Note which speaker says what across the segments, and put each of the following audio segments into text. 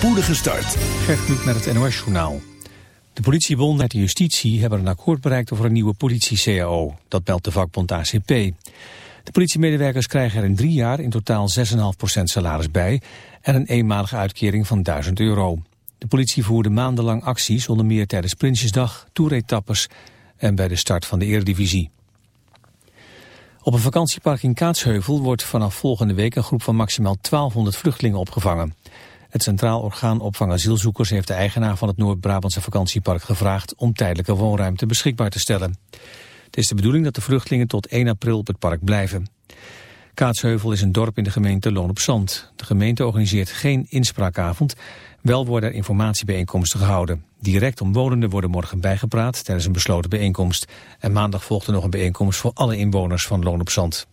Speaker 1: spoedige start.
Speaker 2: Gert Kluk met het NOS-journaal. De politiebonden en de justitie hebben een akkoord bereikt over een nieuwe politie-CAO. Dat meldt de vakbond ACP. De politiemedewerkers krijgen er in drie jaar in totaal 6,5% salaris bij... en een eenmalige uitkering van 1000 euro. De politie voerde maandenlang acties, onder meer tijdens Prinsjesdag, toeretappers en bij de start van de Eredivisie. Op een vakantiepark in Kaatsheuvel wordt vanaf volgende week een groep van maximaal 1200 vluchtelingen opgevangen. Het Centraal Orgaan Opvang Asielzoekers heeft de eigenaar van het Noord-Brabantse vakantiepark gevraagd om tijdelijke woonruimte beschikbaar te stellen. Het is de bedoeling dat de vluchtelingen tot 1 april op het park blijven. Kaatsheuvel is een dorp in de gemeente Loon op Zand. De gemeente organiseert geen inspraakavond, wel worden er informatiebijeenkomsten gehouden. Direct omwonenden worden morgen bijgepraat tijdens een besloten bijeenkomst. En maandag volgt er nog een bijeenkomst voor alle inwoners van Loon op Zand.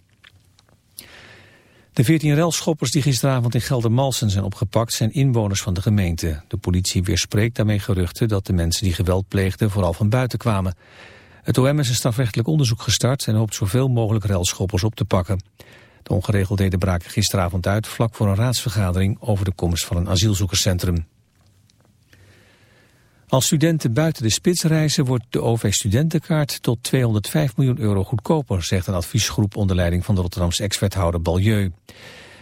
Speaker 2: De 14 relschoppers die gisteravond in Geldermalsen zijn opgepakt zijn inwoners van de gemeente. De politie weerspreekt daarmee geruchten dat de mensen die geweld pleegden vooral van buiten kwamen. Het OM is een strafrechtelijk onderzoek gestart en hoopt zoveel mogelijk relschoppers op te pakken. De ongeregeldheden braken gisteravond uit vlak voor een raadsvergadering over de komst van een asielzoekerscentrum. Als studenten buiten de spits reizen wordt de OV-studentenkaart tot 205 miljoen euro goedkoper, zegt een adviesgroep onder leiding van de Rotterdamse ex-wethouder Balieu.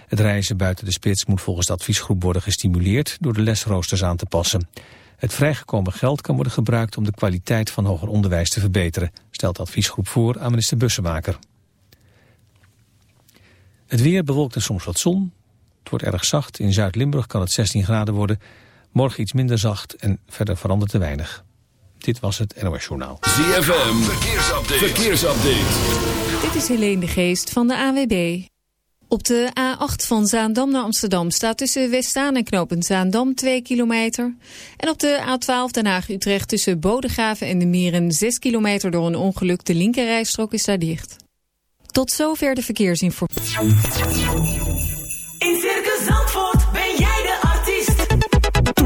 Speaker 2: Het reizen buiten de spits moet volgens de adviesgroep worden gestimuleerd door de lesroosters aan te passen. Het vrijgekomen geld kan worden gebruikt om de kwaliteit van hoger onderwijs te verbeteren, stelt de adviesgroep voor aan minister Bussemaker. Het weer bewolkt en soms wat zon. Het wordt erg zacht. In Zuid-Limburg kan het 16 graden worden. Morgen iets minder zacht en verder verandert te weinig. Dit was het NOS Journaal.
Speaker 1: ZFM, verkeersupdate. verkeersupdate.
Speaker 3: Dit is Helene de Geest van de AWB. Op de A8 van Zaandam naar Amsterdam staat tussen Westaan en Knopend Zaandam 2 kilometer. En op de A12 Den Haag-Utrecht tussen Bodegraven en de Mieren 6 kilometer door een ongeluk. De linkerrijstrook is daar dicht. Tot zover de verkeersinformatie.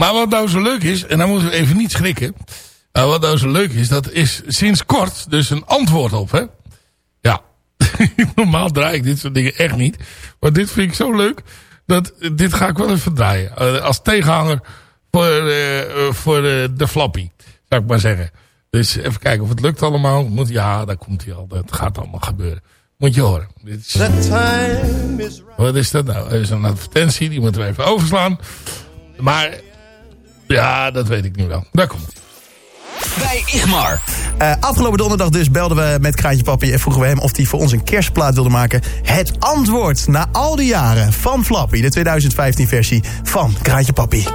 Speaker 4: Maar wat nou zo leuk is, en daar moeten we even niet schrikken. Uh, wat nou zo leuk is, dat is sinds kort dus een antwoord op. Hè? Ja, normaal draai ik dit soort dingen echt niet. Maar dit vind ik zo leuk. Dat, dit ga ik wel even draaien. Uh, als tegenhanger voor, uh, voor de Flappy. Zou ik maar zeggen. Dus even kijken of het lukt allemaal. Moet, ja, daar komt hij al. Dat gaat allemaal gebeuren. Moet je horen. Dit is, wat is dat nou? Er is een advertentie, die moeten we even overslaan. Maar, ja, dat weet ik nu wel. Daar komt
Speaker 1: Bij Igmar.
Speaker 5: Uh, afgelopen donderdag dus belden we met Kraantje Papi... en vroegen we hem of hij voor ons een kerstplaat wilde maken. Het antwoord na al die jaren van Flappy. De 2015 versie van Kraantje Papi.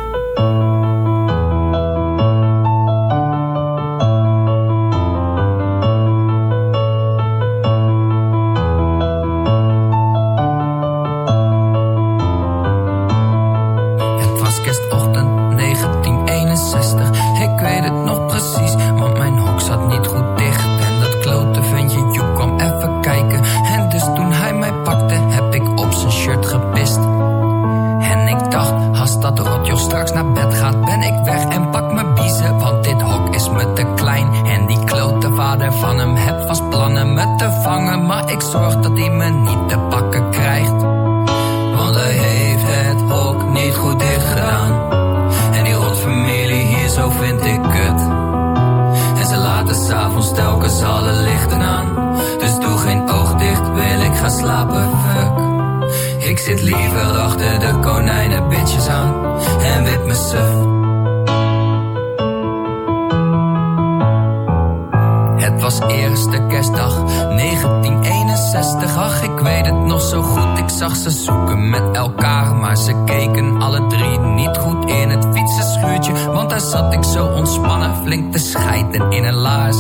Speaker 5: zoeken met elkaar, maar ze keken alle drie niet goed in het fietsenschuurtje. Want daar zat ik zo ontspannen, flink te scheiden in een laars.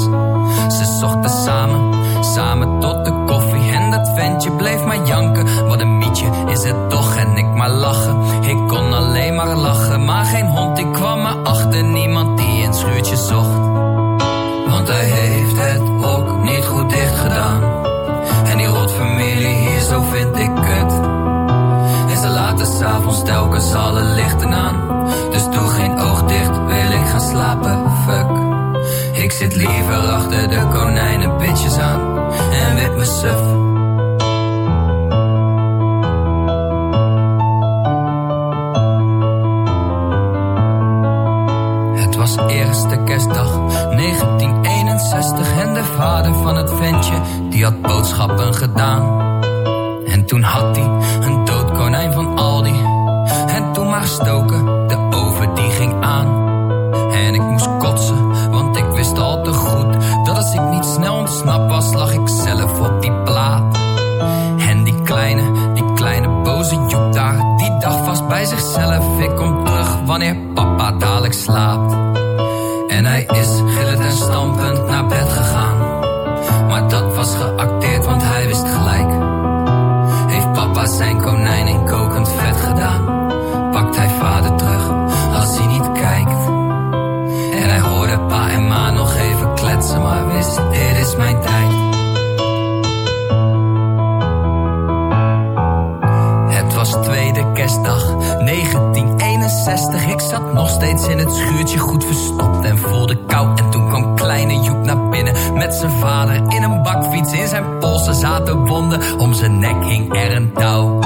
Speaker 5: Ze zochten samen, samen tot de koffie. En dat ventje bleef maar janken. Wat een mietje is het toch, en ik maar lachen. Ik kon alleen maar lachen, maar geen hond die kwam me achter. Niemand die een schuurtje zocht. Want hij heeft het ook niet goed dicht gedaan. En die rotfamilie hier, zo vind ik het zette s'avonds telkens alle lichten aan. Dus doe geen oog dicht, wil ik gaan slapen, fuck. Ik zit liever achter de konijnen bitches aan en wit me suf. was eerste kerstdag 1961 en de vader van het ventje die had boodschappen gedaan. En toen had hij een dood konijn van maar stoken, de oven die ging nog steeds in het schuurtje goed verstopt en voelde kou. En toen kwam kleine Joep naar binnen met zijn vader in een bakfiets. In zijn polsen zaten wonden, om zijn nek hing er een touw.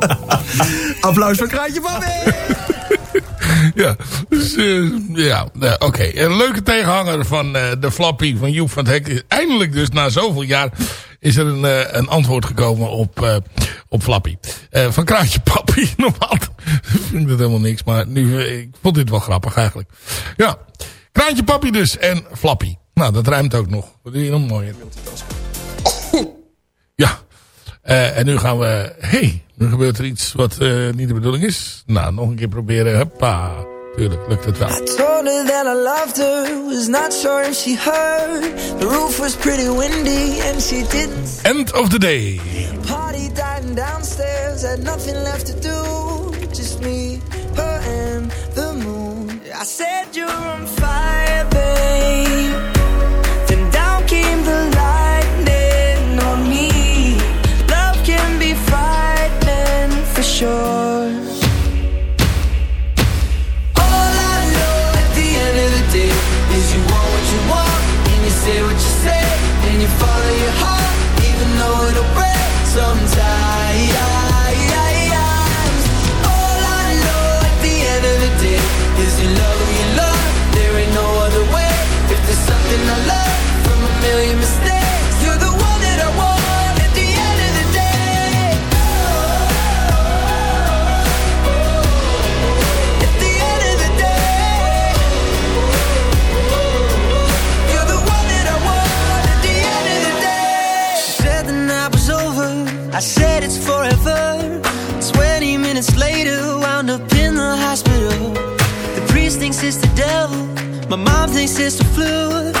Speaker 6: Applaus voor Kraantje Papi!
Speaker 4: Ja, dus, eh, ja eh, oké. Een leuke tegenhanger van eh, de Flappy van Joep van het Hek. Eindelijk dus na zoveel jaar is er een, eh, een antwoord gekomen op, eh, op Flappy. Eh, van Kraantje Papi. Normaal vind ik dat helemaal niks. Maar nu, ik vond dit wel grappig eigenlijk. Ja, Kraantje Papi dus en Flappy. Nou, dat ruimt ook nog. Wat doe je nog mooier? Ja. En nu gaan we... hey, nu gebeurt er iets wat niet de bedoeling is. Nou, nog een keer proberen. Hoppa. Tuurlijk, lukt het wel.
Speaker 7: I told her that I loved her, was not sure if she heard. The roof was pretty windy and she didn't.
Speaker 4: End of the day.
Speaker 7: Party dying downstairs, had nothing left to do. Just me, her, and the moon. I said you're on fire, babe. Then down came the lightning on me. Love can be frightening for sure. My mom thinks it's the flu.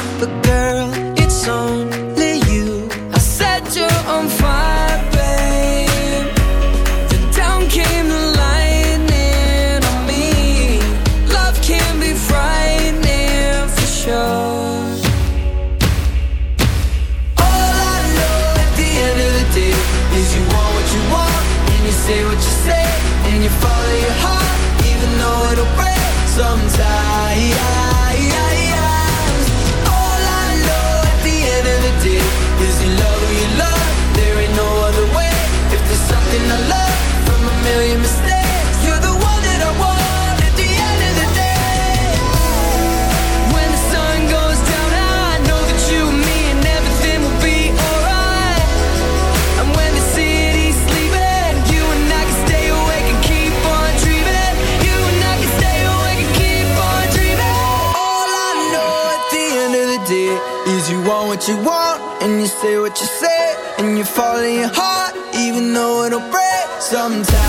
Speaker 7: You follow your heart even though it'll break sometimes.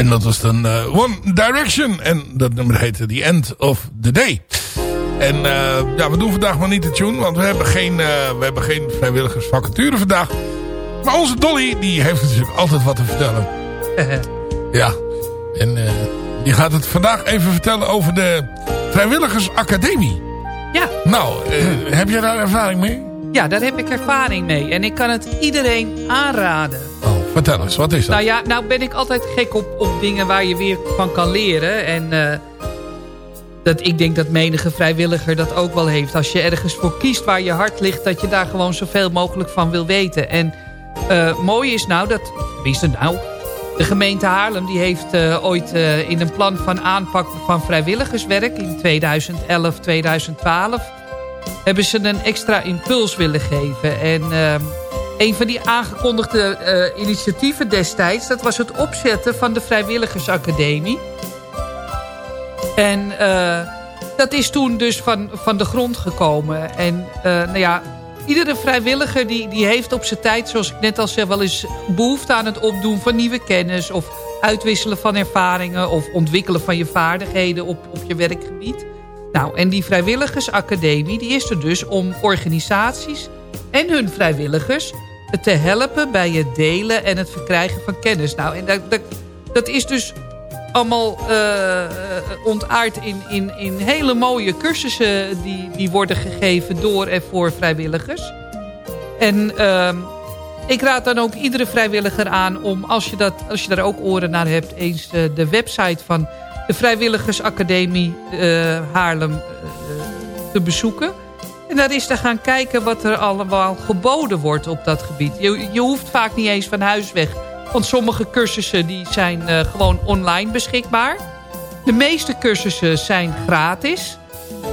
Speaker 4: En dat was dan eh, One Direction. En dat nummer heette The End of the Day. En uh, ja, we doen vandaag maar niet de tune. Want we hebben geen, uh, we hebben geen vrijwilligersvacature vandaag. Maar onze Dolly, die heeft natuurlijk altijd wat te vertellen. ja. En die gaat het vandaag even vertellen over de Vrijwilligersacademie.
Speaker 8: Ja.
Speaker 4: Nou, heb jij daar ervaring mee?
Speaker 8: Ja, daar heb ik ervaring mee. En ik kan het iedereen aanraden.
Speaker 4: Oh, vertel eens, wat is dat?
Speaker 8: Nou ja, nou ben ik altijd gek op, op dingen waar je weer van kan leren. En uh, dat, ik denk dat menige vrijwilliger dat ook wel heeft. Als je ergens voor kiest waar je hart ligt... dat je daar gewoon zoveel mogelijk van wil weten. En uh, mooi is nou dat... Wie het nou? De gemeente Haarlem die heeft uh, ooit in een plan van aanpak van vrijwilligerswerk... in 2011, 2012 hebben ze een extra impuls willen geven. En uh, een van die aangekondigde uh, initiatieven destijds... dat was het opzetten van de Vrijwilligersacademie. En uh, dat is toen dus van, van de grond gekomen. En nou ja, iedere vrijwilliger die, die heeft op zijn tijd... zoals ik net al zei, wel eens behoefte aan het opdoen van nieuwe kennis... of uitwisselen van ervaringen... of ontwikkelen van je vaardigheden op, op je werkgebied... Nou, en die vrijwilligersacademie die is er dus om organisaties en hun vrijwilligers te helpen bij het delen en het verkrijgen van kennis. Nou, en dat, dat, dat is dus allemaal uh, ontaard in, in, in hele mooie cursussen die, die worden gegeven door en voor vrijwilligers. En uh, ik raad dan ook iedere vrijwilliger aan om, als je, dat, als je daar ook oren naar hebt, eens de, de website van de Vrijwilligersacademie Haarlem te bezoeken. En daar is te gaan kijken wat er allemaal geboden wordt op dat gebied. Je, je hoeft vaak niet eens van huis weg. Want sommige cursussen die zijn uh, gewoon online beschikbaar. De meeste cursussen zijn gratis.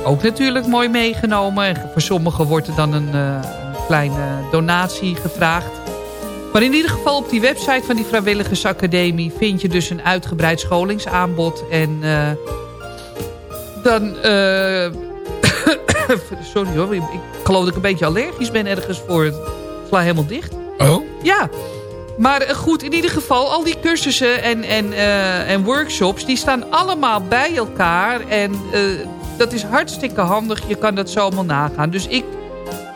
Speaker 8: Ook natuurlijk mooi meegenomen. En voor sommigen wordt er dan een, een kleine donatie gevraagd. Maar in ieder geval op die website van die Vrijwilligersacademie... vind je dus een uitgebreid scholingsaanbod. En uh, dan... Sorry hoor, ik geloof dat ik een beetje allergisch ben ergens voor. Het sla helemaal dicht.
Speaker 4: Oh?
Speaker 8: Ja. Maar goed, in ieder geval, al die cursussen en, en, uh, en workshops... die staan allemaal bij elkaar. En dat is hartstikke handig. Je kan dat zo allemaal nagaan. Dus ik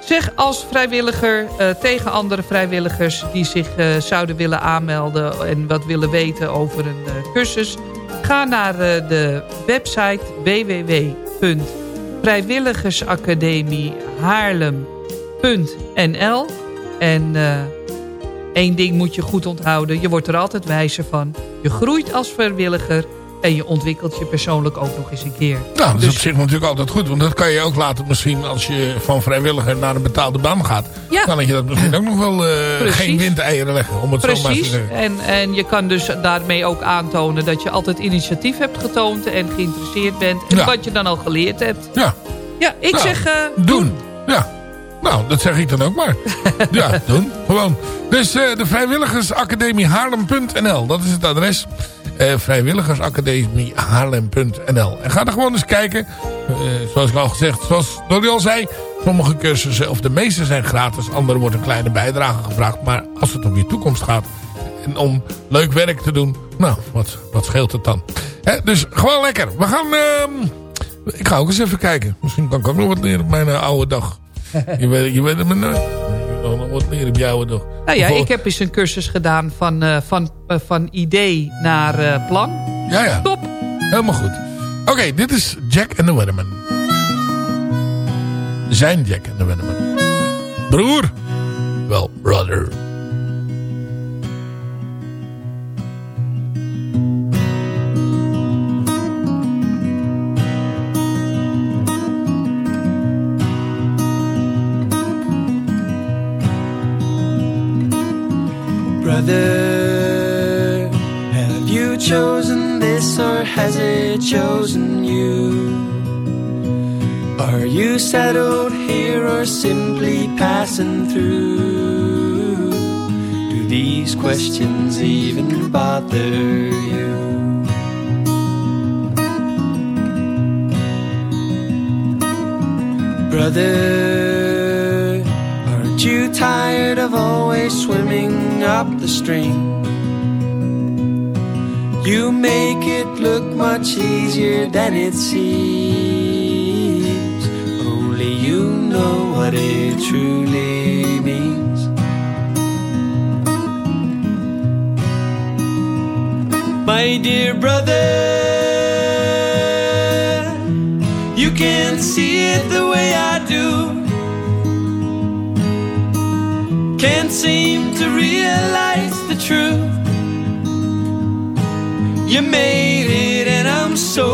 Speaker 8: Zeg als vrijwilliger uh, tegen andere vrijwilligers die zich zouden willen aanmelden en wat willen weten over een cursus. Ga naar de website www.vrijwilligersacademiehaarlem.nl En één ding moet je goed onthouden. Je wordt er altijd wijzer van. Je groeit als vrijwilliger en je ontwikkelt je persoonlijk ook nog eens een keer.
Speaker 4: Nou, dat is dus, op zich natuurlijk altijd goed. Want dat kan je ook laten misschien als je van vrijwilliger naar een betaalde baan gaat. Ja. Kan je dat misschien ook nog wel uh, geen windeieren leggen. Om het
Speaker 8: Precies.
Speaker 4: zo maar te zeggen.
Speaker 8: En, en je kan dus daarmee ook aantonen dat je altijd initiatief hebt getoond. En geïnteresseerd bent. En ja. wat je dan al geleerd hebt.
Speaker 4: Ja.
Speaker 8: Ja, ik
Speaker 4: nou,
Speaker 8: zeg uh,
Speaker 4: doen.
Speaker 8: doen.
Speaker 4: Ja. Nou, dat zeg ik dan ook maar. ja, doen. Gewoon. Dus uh, de vrijwilligersacademie Haarlem.nl. Dat is het adres. Uh, vrijwilligersacademie Haarlem.nl. En ga er gewoon eens kijken. Uh, zoals ik al gezegd, zoals Dolly al zei. Sommige cursussen, of de meeste zijn gratis. Andere wordt een kleine bijdrage gevraagd. Maar als het om je toekomst gaat. En om leuk werk te doen. Nou, wat, wat scheelt het dan? Hè, dus gewoon lekker. We gaan... Uh, ik ga ook eens even kijken. Misschien kan ik ook nog wat leren op mijn uh, oude dag. je weet, je weet het maar nooit. Nog wat leren op jouw dag.
Speaker 8: Nou ja, ik heb eens een cursus gedaan van, uh, van, uh, van idee naar uh, plan.
Speaker 4: Ja, ja.
Speaker 8: Top.
Speaker 4: Helemaal goed. Oké, okay, dit is Jack and the Weatherman. Zijn Jack and the Weatherman. Broer. Wel, brother.
Speaker 9: Brother, have you chosen this or has it chosen you? Are you settled here or simply passing through? Do these questions even bother you? Brother, you tired of always swimming up the stream? You make it look much easier than it seems. Only you know what it truly means. My dear brother, you can't see it the way I Can't seem to realize the truth. You made it, and I'm so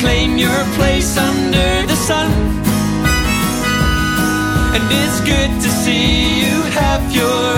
Speaker 9: claim your place under the sun. And it's good to see you have your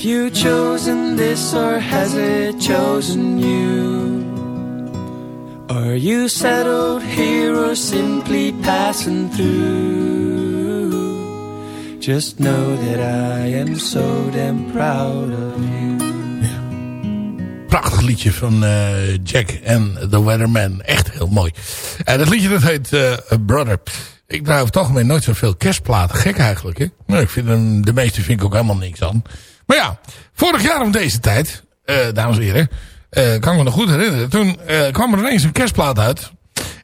Speaker 9: have you chosen this or has it chosen you? Are you settled here or simply passing through? Just know that I am so damn proud of you.
Speaker 4: Prachtig liedje van eh, Jack en The Weatherman. Echt heel mooi. En dat liedje dat heet eh, Brother. Ik draai over het algemeen nooit zoveel kerstplaten. Gek eigenlijk, hè? Maar ik vind hem, de meeste vind ik ook helemaal niks aan. Maar ja, vorig jaar om deze tijd, eh, dames en heren, eh, kan ik me nog goed herinneren. Toen eh, kwam er ineens een kerstplaat uit.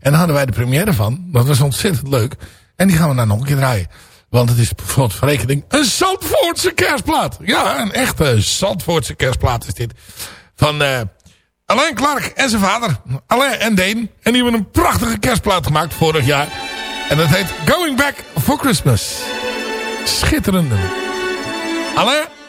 Speaker 4: En daar hadden wij de première van. Dat was ontzettend leuk. En die gaan we nou nog een keer draaien. Want het is bijvoorbeeld verrekening een Zandvoortse kerstplaat. Ja, een echte Zandvoortse kerstplaat is dit. Van Alain Clark en zijn vader. Alain en Deen. En die hebben een prachtige kerstplaat gemaakt vorig jaar. En dat heet Going Back for Christmas. Schitterend nummer. Alain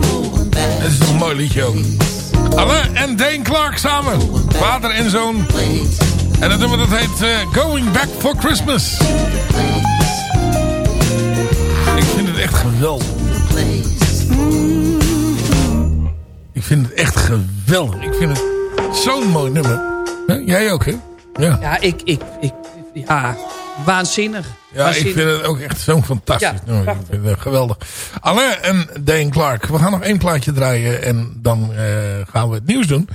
Speaker 10: going back
Speaker 4: Het is nog een mooi liedje ook. Alain en Dane Clark samen. Vader en zoon.
Speaker 10: place.
Speaker 4: En dat nummer dat heet eh, Going Back for Christmas. Ik vind het echt geweldig. Ik vind het echt geweldig. Ik vind het zo'n mooi nummer. Jij ook, hè? Ja.
Speaker 8: Ja, ik, ik, ik, ja, waanzinnig.
Speaker 4: Ja,
Speaker 8: Waanzinnig.
Speaker 4: ik vind het ook echt zo'n fantastisch
Speaker 8: Ja,
Speaker 4: nummer. Ik vind het geweldig. Alain en Dane Clark. We gaan nog één plaatje draaien en dan eh, gaan we het nieuws doen.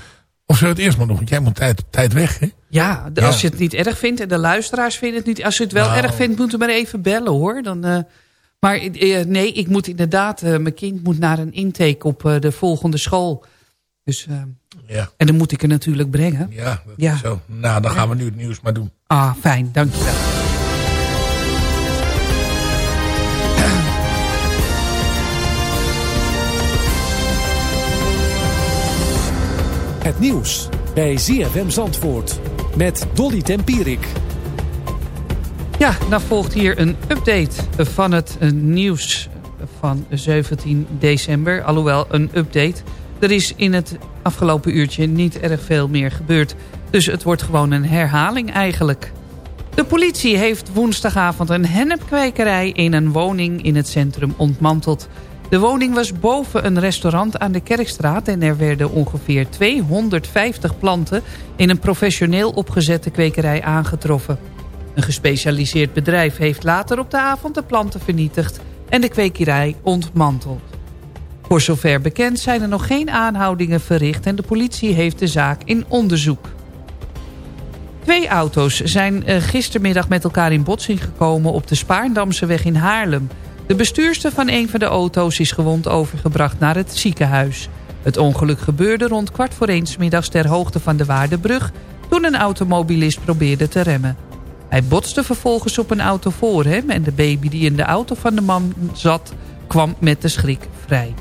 Speaker 4: Of zullen we het eerst maar doen? Want jij moet tijd, tijd weg, hè? Ja,
Speaker 8: als je het niet erg vindt en de luisteraars vinden het niet... Als je het wel
Speaker 4: Nou.
Speaker 8: erg vindt, moet je maar even bellen, hoor. Dan, eh, maar eh, nee, ik moet inderdaad... mijn kind moet naar een intake op de volgende school. Dus,
Speaker 4: Ja.
Speaker 8: en dan moet ik er natuurlijk brengen.
Speaker 4: Ja, dat
Speaker 8: Ja.
Speaker 4: is zo. Nou, dan gaan we nu het nieuws maar doen.
Speaker 8: Ah, fijn, dankjewel.
Speaker 11: Het nieuws bij ZFM Zandvoort met Dolly Tempierik.
Speaker 8: Ja, dan volgt hier een update van het eh, nieuws van 17 december. Alhoewel, een update. Er is in het afgelopen uurtje niet erg veel meer gebeurd. Dus het wordt gewoon een herhaling eigenlijk. De politie heeft woensdagavond een hennepkwekerij in een woning in het centrum ontmanteld. De woning was boven een restaurant aan de Kerkstraat... en er werden ongeveer 250 planten in een professioneel opgezette kwekerij aangetroffen. Een gespecialiseerd bedrijf heeft later op de avond de planten vernietigd... en de kwekerij ontmanteld. Voor zover bekend zijn er nog geen aanhoudingen verricht... en de politie heeft de zaak in onderzoek. Twee auto's zijn eh, gistermiddag met elkaar in botsing gekomen... op de Spaarndamseweg in Haarlem. De bestuurster van een van de auto's is gewond overgebracht naar het ziekenhuis. Het ongeluk gebeurde rond kwart voor één 's middags ter hoogte van de Waardenbrug... toen een automobilist probeerde te remmen. Hij botste vervolgens op een auto voor hem... en de baby die in de auto van de man zat kwam met de schrik vrij.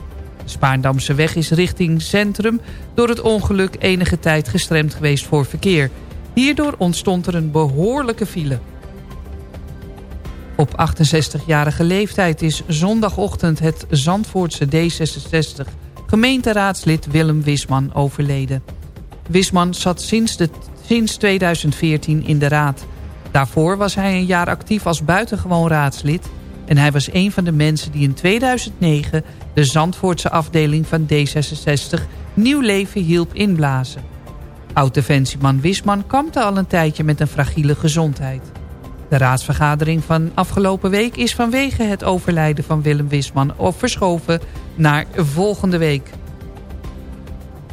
Speaker 8: De Spaarndamse weg is richting centrum door het ongeluk enige tijd gestremd geweest voor verkeer. Hierdoor ontstond er een behoorlijke file. Op 68-jarige leeftijd is zondagochtend het Zandvoortse D66 gemeenteraadslid Willem Wisman overleden. Wisman zat sinds, de, sinds 2014 in de raad. Daarvoor was hij een jaar actief als buitengewoon raadslid... en hij was een van de mensen die in 2009 de Zandvoortse afdeling van D66 nieuw leven hielp inblazen. Oud-defensieman Wisman kampte al een tijdje met een fragiele gezondheid. De raadsvergadering van afgelopen week is vanwege het overlijden van Willem Wisman verschoven naar volgende week.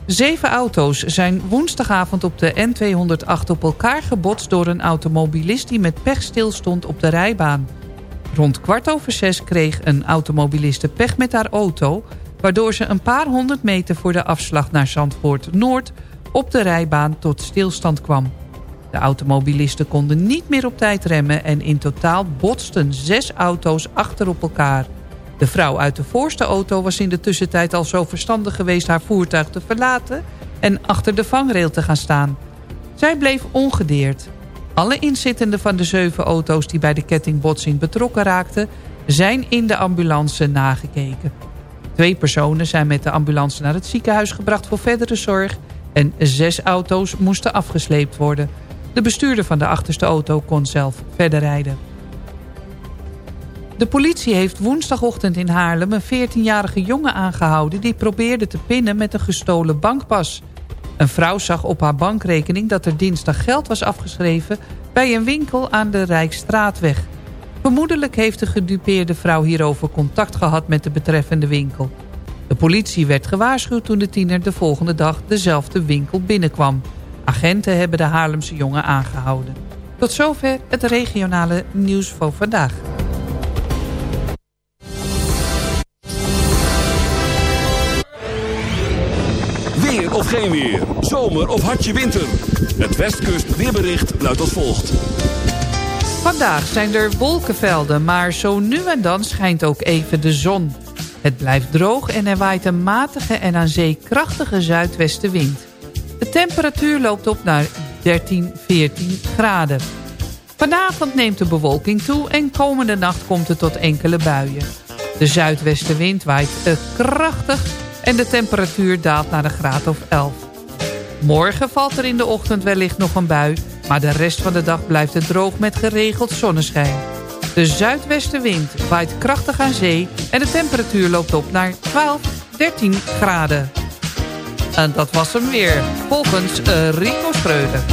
Speaker 8: Zeven auto's zijn woensdagavond op de N208 op elkaar gebotst... door een automobilist die met pech stilstond op de rijbaan. Rond kwart over zes kreeg een automobiliste pech met haar auto... waardoor ze een paar honderd meter voor de afslag naar Zandvoort Noord... op de rijbaan tot stilstand kwam. De automobilisten konden niet meer op tijd remmen... en in totaal botsten zes auto's achter op elkaar... De vrouw uit de voorste auto was in de tussentijd al zo verstandig geweest haar voertuig te verlaten en achter de vangrail te gaan staan. Zij bleef ongedeerd. Alle inzittenden van de zeven auto's die bij de kettingbotsing betrokken raakten... zijn in de ambulance nagekeken. Twee personen zijn met de ambulance naar het ziekenhuis gebracht voor verdere zorg... en zes auto's moesten afgesleept worden. De bestuurder van de achterste auto kon zelf verder rijden. De politie heeft woensdagochtend in Haarlem een 14-jarige jongen aangehouden... die probeerde te pinnen met een gestolen bankpas. Een vrouw zag op haar bankrekening dat er dinsdag geld was afgeschreven... bij een winkel aan de Rijksstraatweg. Vermoedelijk heeft de gedupeerde vrouw hierover contact gehad met de betreffende winkel. De politie werd gewaarschuwd toen de tiener de volgende dag dezelfde winkel binnenkwam. Agenten hebben de Haarlemse jongen aangehouden. Tot zover het regionale nieuws voor vandaag.
Speaker 1: Weer of geen weer. Zomer of hartje winter. Het Westkust weerbericht luidt als volgt.
Speaker 8: Vandaag zijn er wolkenvelden, maar zo nu en dan schijnt ook even de zon. Het blijft droog en er waait een matige en aan zee krachtige zuidwestenwind. De temperatuur loopt op naar 13, 14 graden. Vanavond neemt de bewolking toe en komende nacht komt het tot enkele buien. De zuidwestenwind waait krachtig en de temperatuur daalt naar een graad of 11. Morgen valt er in de ochtend wellicht nog een bui... maar de rest van de dag blijft het droog met geregeld zonneschijn. De zuidwestenwind waait krachtig aan zee... en de temperatuur loopt op naar 12, 13 graden. En dat was hem weer, volgens uh, Rico Schreuder.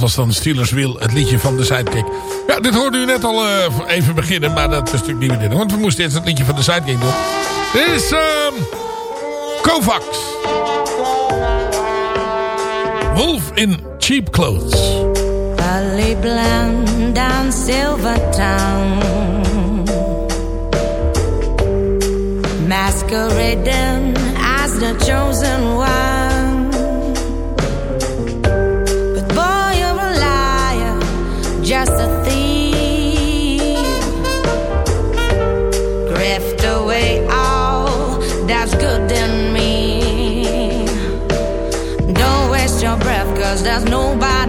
Speaker 9: Was
Speaker 4: dan Steelers Wheel, het liedje van de Sidekick. Ja, dit hoorde u net al eh, even beginnen, maar dat is natuurlijk niet meer dit. Want we moesten eerst het liedje van de Sidekick doen. Dit is ehm Kovacs. Wolf in Cheap Clothes.
Speaker 12: Valley down Silvertown Masquerading as the chosen one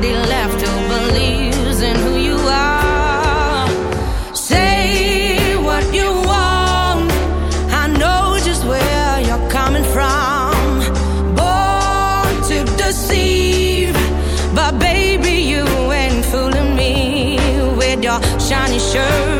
Speaker 12: left in who you are. Say what you want, I know just where you're coming from. Born to deceive, but baby, you ain't fooling me with your shiny shirts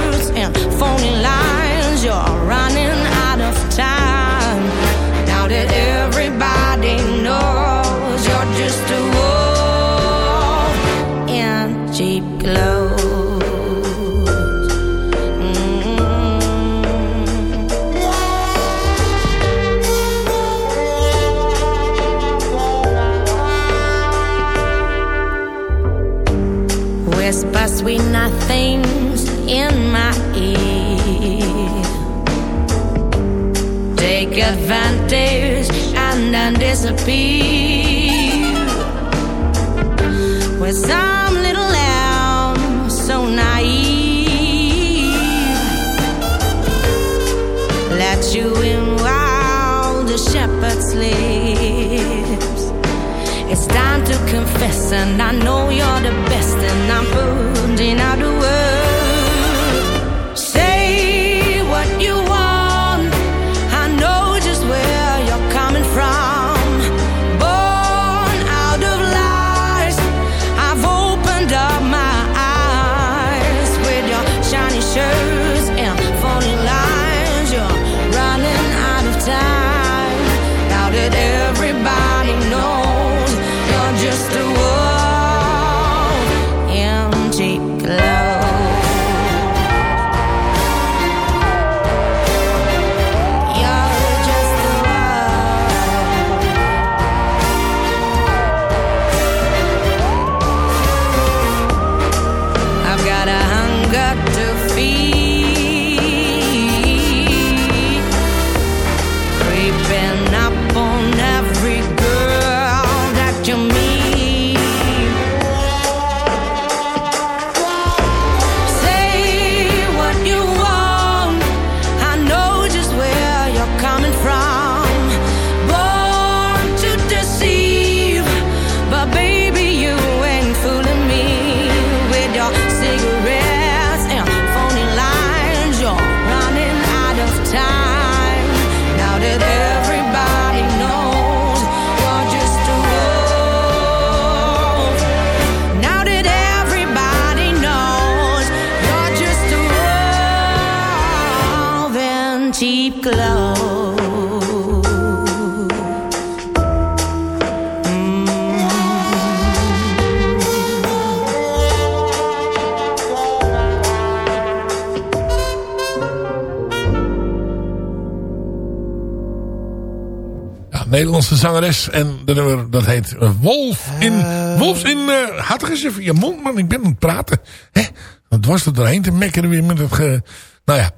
Speaker 4: Nederlandse zangeres. En dat nummer, dat heet eh, Wolf in... Wolfs in... eh had eens even je mond, man. Ik ben aan het praten. Hè? Wat was er doorheen te mekkeren weer met het... Ge... Nou ja.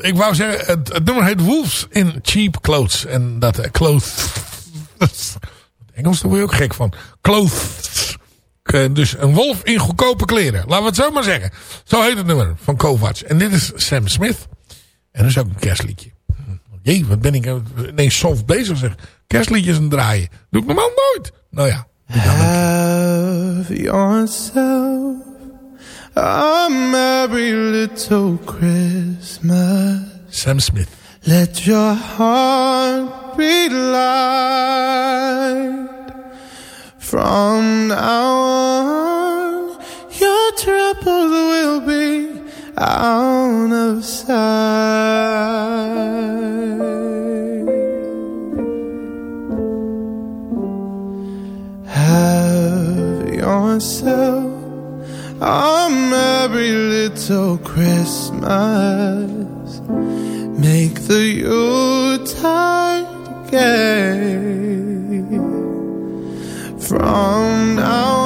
Speaker 4: ik wou zeggen, het, het nummer heet Wolves in Cheap Clothes. En dat... eh, clothes... Engels, daar word je ook gek van. Clothes. Dus een wolf in goedkope kleren. Laten we het zo maar zeggen. Zo heet het nummer van Kovacs. En dit is Sam Smith. En dat is ook een kerstliedje. Jee, wat ben ik ineens soft bezig zeg. Kerstliedjes aan draaien. Doe ik normaal nooit. Nou ja.
Speaker 13: Have yourself a merry little Christmas.
Speaker 4: Sam Smith.
Speaker 13: Let your heart be light. From now on, your troubles will be out of sight. Have on every little Christmas. Make the Yuletide gay. From now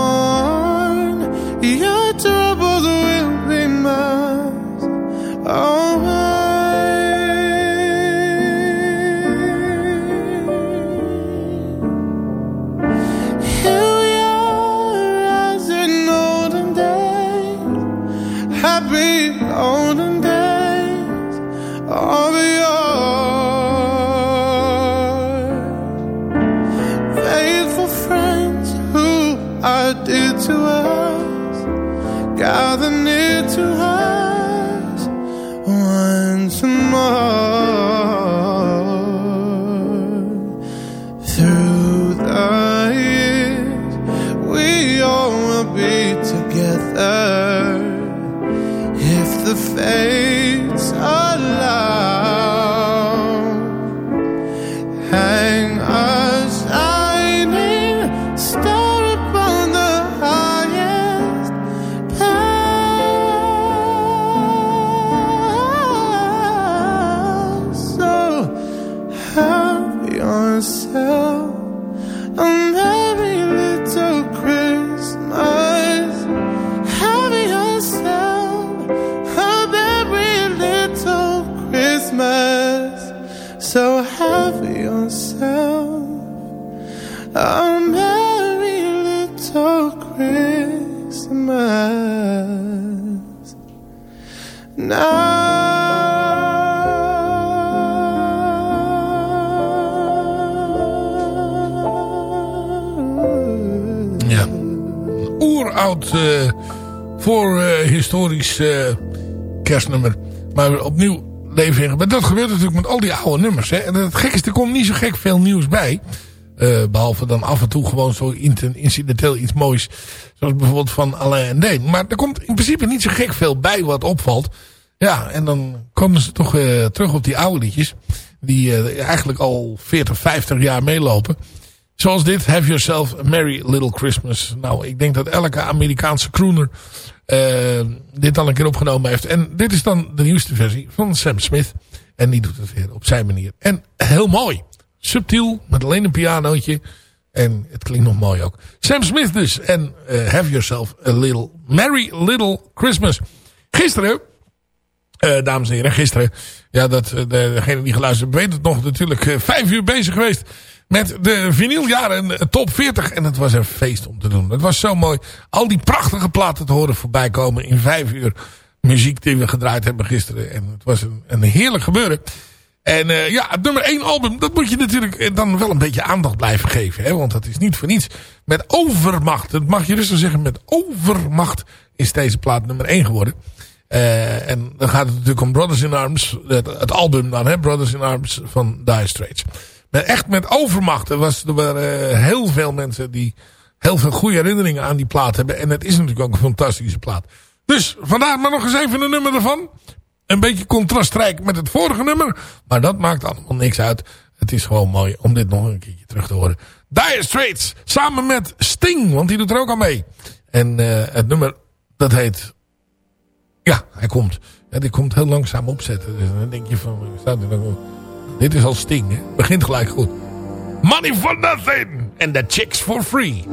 Speaker 4: Oeroud eh, voor eh, historisch eh, kerstnummer. Maar opnieuw leven in. Maar dat gebeurt natuurlijk met al die oude nummers. Hè. En het gekke is, er komt niet zo gek veel nieuws bij. Eh, behalve dan af en toe gewoon zo incidenteel iets moois. Zoals bijvoorbeeld van Alain en Deen. Maar er komt in principe niet zo gek veel bij wat opvalt. Ja, en dan komen ze toch terug op die oude liedjes. Die eigenlijk al 40, 50 jaar meelopen. Zoals dit, Have Yourself a Merry Little Christmas. Nou, ik denk dat elke Amerikaanse crooner eh, dit al een keer opgenomen heeft. En dit is dan de nieuwste versie van Sam Smith. En die doet het weer op zijn manier. En heel mooi. Subtiel, met alleen een pianootje. En het klinkt nog mooi ook. Sam Smith dus. En eh, Have Yourself a Little Merry Little Christmas. Gisteren eh, dames en heren, gisteren, ja, dat, de, degene die geluisterd weet het nog, natuurlijk vijf uur bezig geweest met de vinyljaren eh, top 40. En het was een feest om te doen. Het was zo mooi. Al die prachtige platen te horen voorbij komen in vijf uur muziek die we gedraaid hebben gisteren. En het was een, een heerlijk gebeuren. En uh, ja, het nummer 1 album, dat moet je natuurlijk dan wel een beetje aandacht blijven geven. Hè? Want dat is niet voor niets. Met overmacht, dat mag je rustig zeggen, met overmacht is deze plaat nummer 1 geworden. En dan gaat het natuurlijk om Brothers in Arms. Het, het album dan, hè, Brothers in Arms van Dire Straits. Echt met overmacht. Er, was, er waren uh, heel veel mensen die heel veel goede herinneringen aan die plaat hebben. En het is natuurlijk ook een fantastische plaat. Dus vandaar maar nog eens even een nummer ervan. Een beetje contrastrijk met het vorige nummer. Maar dat maakt allemaal niks uit. Het is gewoon mooi om dit nog een keertje terug te horen. Dire Straits samen met Sting. Want die doet er ook al mee. En uh, het nummer dat heet ja, hij komt. Ja, die komt heel langzaam opzetten. Dus dan denk je van, staat er nog... Dit is al Sting, hè? Begint gelijk goed. Money for nothing and the chicks for free.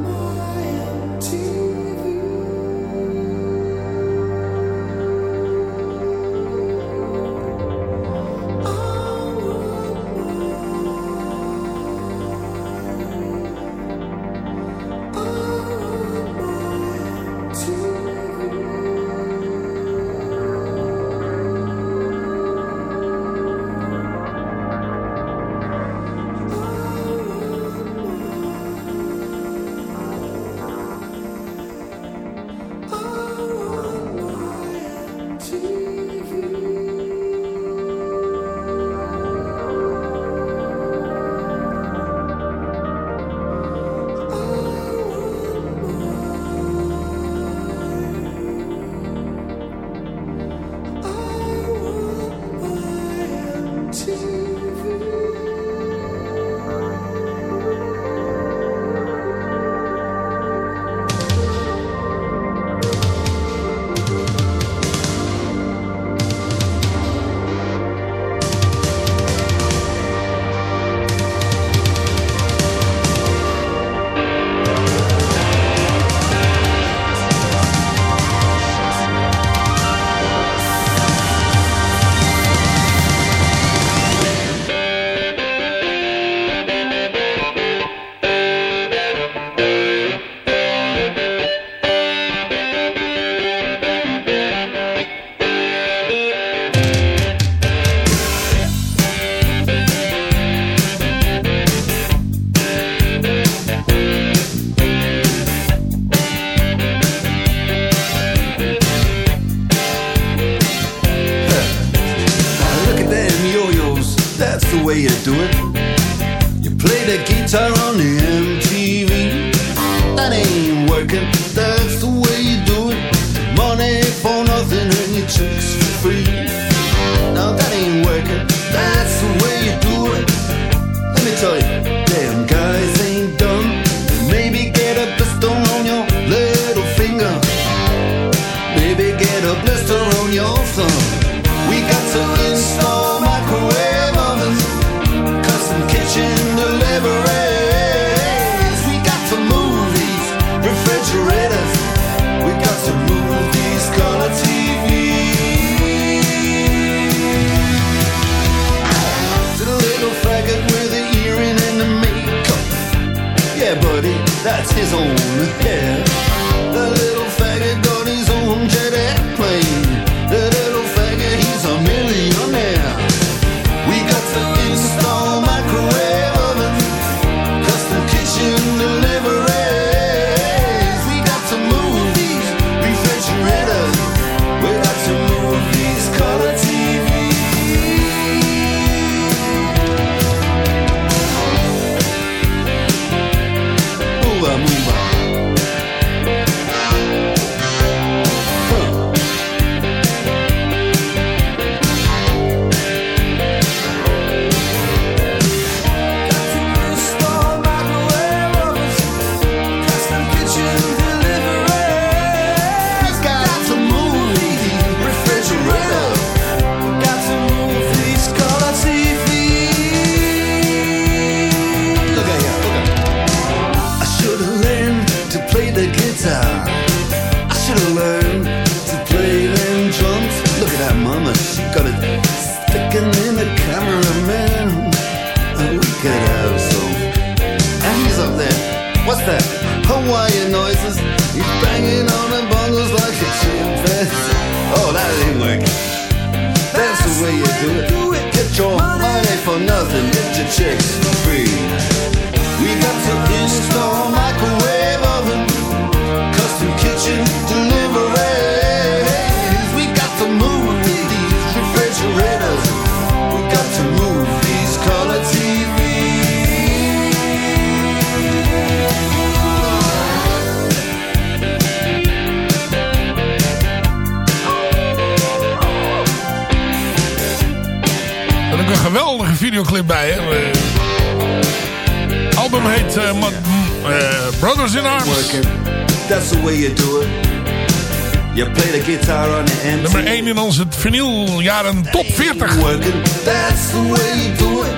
Speaker 14: You play the guitar on the end.
Speaker 4: Nummer 1 in onze vinyl jaren top 40.
Speaker 14: Working. That's the way you do it.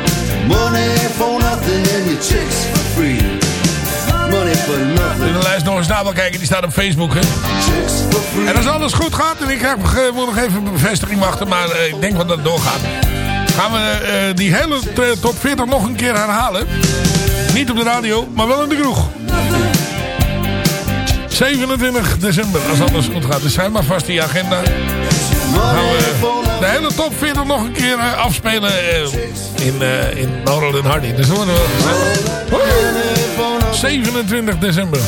Speaker 14: Money for nothing and your chicks for free. Money for nothing.
Speaker 4: De lijst nog eens na wel kijken, die staat op Facebook. Hè? En als alles goed gaat, en ik heb, eh, moet nog even een bevestiging wachten, maar eh, ik denk dat het doorgaat. Gaan we eh, die hele eh, top 40 nog een keer herhalen. Niet op de radio, maar wel in de kroeg. 27 december, als alles goed gaat. Dus zijn maar vast die agenda. Gaan we de hele top 40 nog een keer eh, afspelen eh, in, eh in Laurel en Hardy. Dus worden we... 27 december.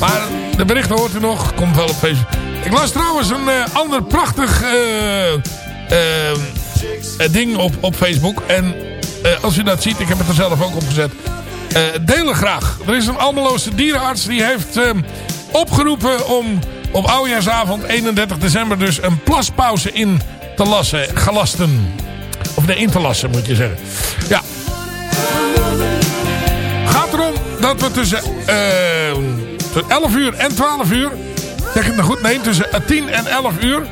Speaker 4: Maar de berichten hoort u nog. Komt wel op Facebook. Ik las trouwens een ander prachtig ding op, op Facebook. En als u dat ziet, ik heb het er zelf ook op gezet. Eh delen graag. Er is een Almeloze dierenarts die heeft eh, opgeroepen om op oudejaarsavond 31 december dus een plaspauze in te lassen. Gelasten. Of nee, in te lassen moet je zeggen. Ja. Gaat erom dat we tussen, eh, tussen 11 uur en 12 uur... Zeg ik het nou goed? Nee, tussen 10 en 11 uur...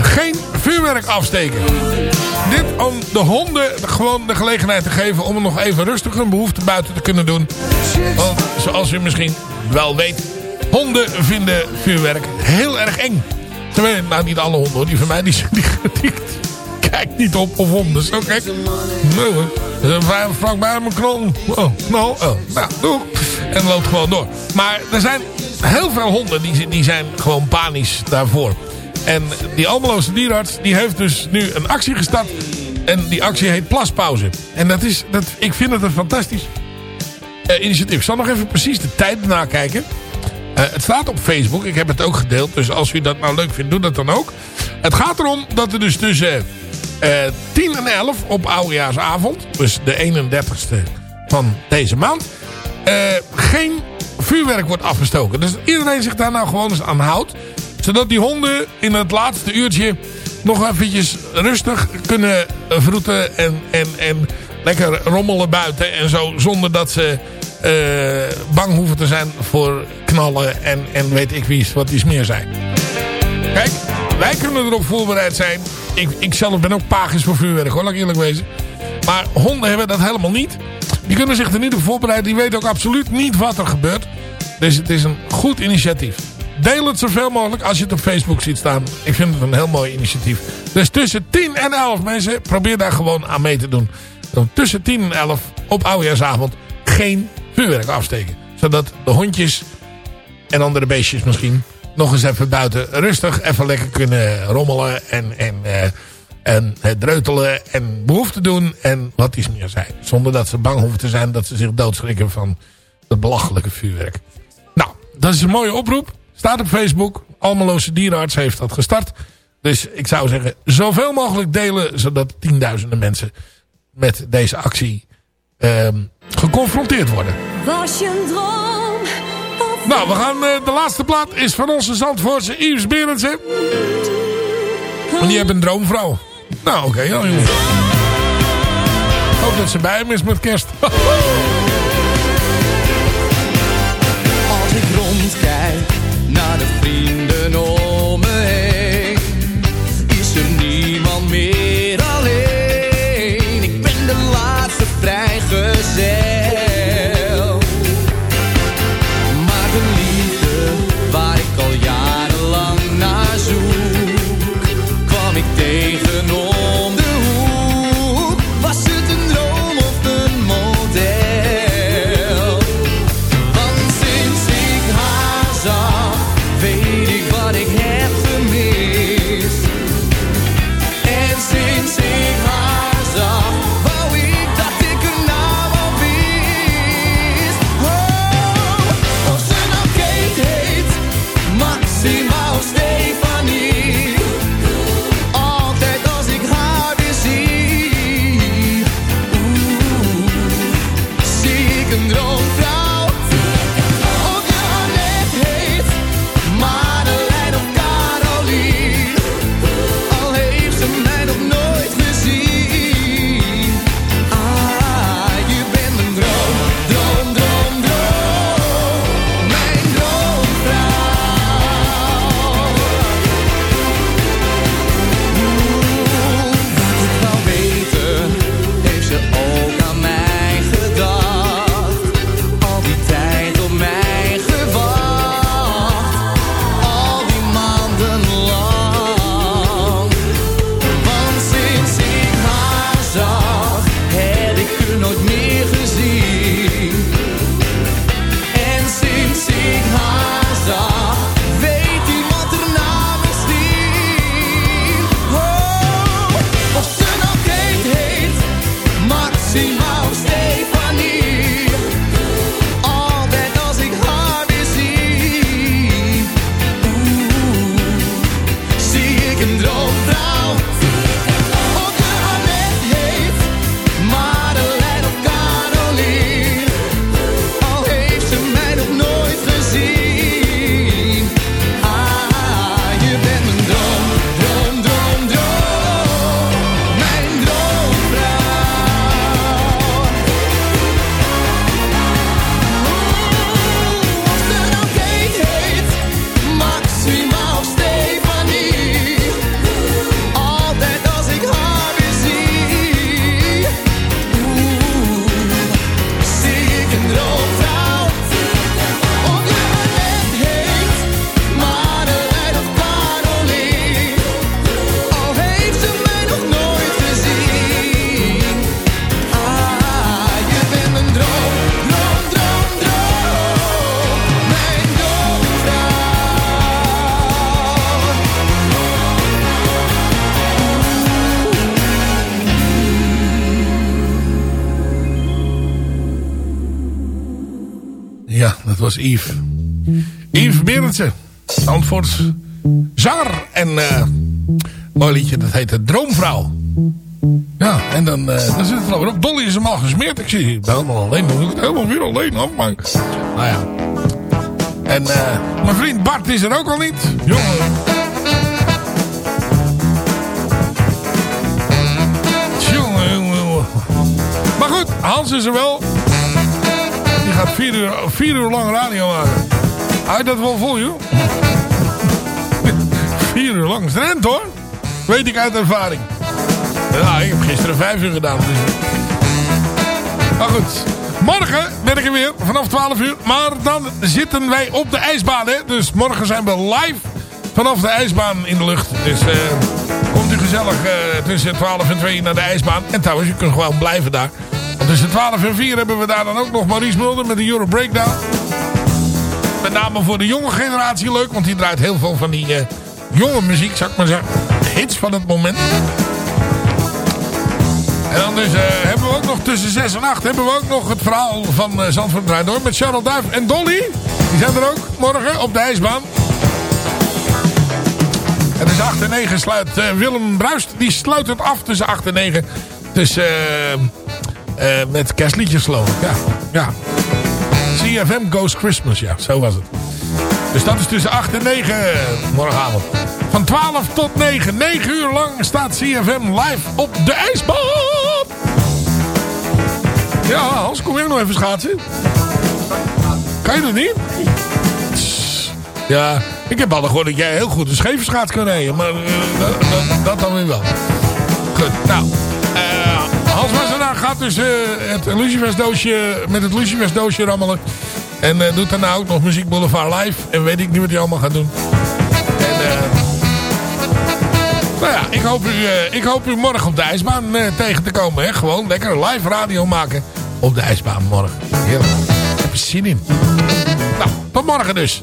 Speaker 4: geen vuurwerk afsteken. Dit om de honden gewoon de gelegenheid te geven... om nog even rustig hun behoefte buiten te kunnen doen. Want zoals u misschien wel weet... honden vinden vuurwerk heel erg eng. Terwijl, nou niet alle honden hoor. Die van mij, die, die, die, niet op of om. Dus ook kijk. Nee hoor. Frank bij mijn knol. Oh, knol. Oh, nou, doe. En loopt gewoon door. Maar er zijn heel veel honden die, die zijn gewoon panisch daarvoor. En die Almeloze dierarts die heeft dus nu een actie gestart. En die actie heet Plaspauze. En dat is, dat, ik vind het een fantastisch uh, initiatief. Ik zal nog even precies de tijd nakijken. Eh, het staat op Facebook. Ik heb het ook gedeeld. Dus als u dat nou leuk vindt, doe dat dan ook. Het gaat erom dat er dus tussen eh 10 en 11 op oudejaarsavond... dus de 31ste van deze maand... eh, geen vuurwerk wordt afgestoken. Dus iedereen zich daar nou gewoon eens aan houdt. Zodat die honden in het laatste uurtje nog eventjes rustig kunnen vroeten en, en, en lekker rommelen buiten en zo. Zonder dat ze eh, bang hoeven te zijn voor knallen en, en weet ik wie wat iets meer zijn. Kijk, wij kunnen erop voorbereid zijn. Ik, ik zelf ben ook pagins voor vuurwerk hoor, laat ik eerlijk wezen. Maar honden hebben dat helemaal niet. Die kunnen zich er niet op voorbereiden. Die weten ook absoluut niet wat er gebeurt. Dus het is een goed initiatief. Deel het zoveel mogelijk als je het op Facebook ziet staan. Ik vind het een heel mooi initiatief. Dus tussen 10 en 11 mensen, probeer daar gewoon aan mee te doen. Dan tussen 10 en 11 op oudejaarsavond geen vuurwerk afsteken. Zodat de hondjes en andere beestjes misschien nog eens even buiten rustig even lekker kunnen rommelen en, en, eh, en dreutelen en behoefte doen en wat iets meer zijn. Zonder dat ze bang hoeven te zijn dat ze zich doodschrikken van het belachelijke vuurwerk. Nou, dat is een mooie oproep. Staat op Facebook. Almeloze Dierenarts heeft dat gestart. Dus ik zou zeggen, zoveel mogelijk delen... zodat tienduizenden mensen met deze actie ehm, geconfronteerd worden.
Speaker 9: Was je een droom?
Speaker 4: Nou, we gaan, eh, de laatste plaat is van onze Zandvoortse Yves Berendsen. Want die hebben een droomvrouw. Nou, oké, jongens. Hoop dat ze bij hem is met kerst.
Speaker 15: de vrienden
Speaker 4: Yves. Yves Berendsen. Zandvoorts zanger. En eh mooi liedje, dat heet de Droomvrouw. Ja, en dan, eh dan zit het er op. Dolly is hem al gesmeerd. Ik zie het helemaal alleen. Dan moet ik het helemaal weer alleen af. Maar, nou ja. En eh mijn vriend Bart is er ook al niet. Jongen, jongen, jongen. Maar goed, Hans is er wel. Gaat vier uur, vier uur lang radio maken. Hij dat wel vol, joh. vier uur lang. Strent hoor. Weet ik uit ervaring. Ja, ik heb gisteren vijf uur gedaan. Dus. Maar goed. Morgen ben ik er weer vanaf 12 uur. Maar dan zitten wij op de ijsbaan. Hè? Dus morgen zijn we live vanaf de ijsbaan in de lucht. Dus eh, komt u gezellig eh, tussen 12 en 2 naar de ijsbaan. En trouwens, u kunt gewoon blijven daar. Tussen 12 en 4 hebben we daar dan ook nog Maurice Mulder met de Euro Breakdown. Met name voor de jonge generatie leuk. Want die draait heel veel van die eh, jonge muziek, zou ik maar zeggen. Hits van het moment. En dan dus, eh, hebben we ook nog tussen 6 en 8 hebben we ook nog het verhaal van uh, Zandvoort door met Charles Duif en Dolly. Die zijn er ook morgen op de ijsbaan. En tussen 8 en 9 sluit Willem Bruist. Die sluit het af tussen 8 en 9. Dus met kerstliedjes geloof. Ja, ja. CFM Goes Christmas, ja, zo was het. Dus dat is tussen 8 en 9 morgenavond. Van 12 tot 9. 9 uur lang staat CFM live op de ijsbaan. Ja, Hans, kom jij nog even schaatsen? Kan je dat niet? Ja, ik heb al gehoord dat jij heel goed een scheve schaats kan rijden. Maar dat, dat, dat, dan weer wel. Goed, nou. Dus uh, het Lucifersdoosje, met het Lucifersdoosje rammelen. En doet daarna ook nog Muziek Boulevard live. En weet ik niet wat hij allemaal gaat doen. En... Nou ja, ik hoop, u, uh, ik hoop u morgen op de ijsbaan uh, tegen te komen. Hè? Gewoon lekker live radio maken op de ijsbaan morgen. Heerlijk. Ik heb er zin in. Nou, tot morgen dus.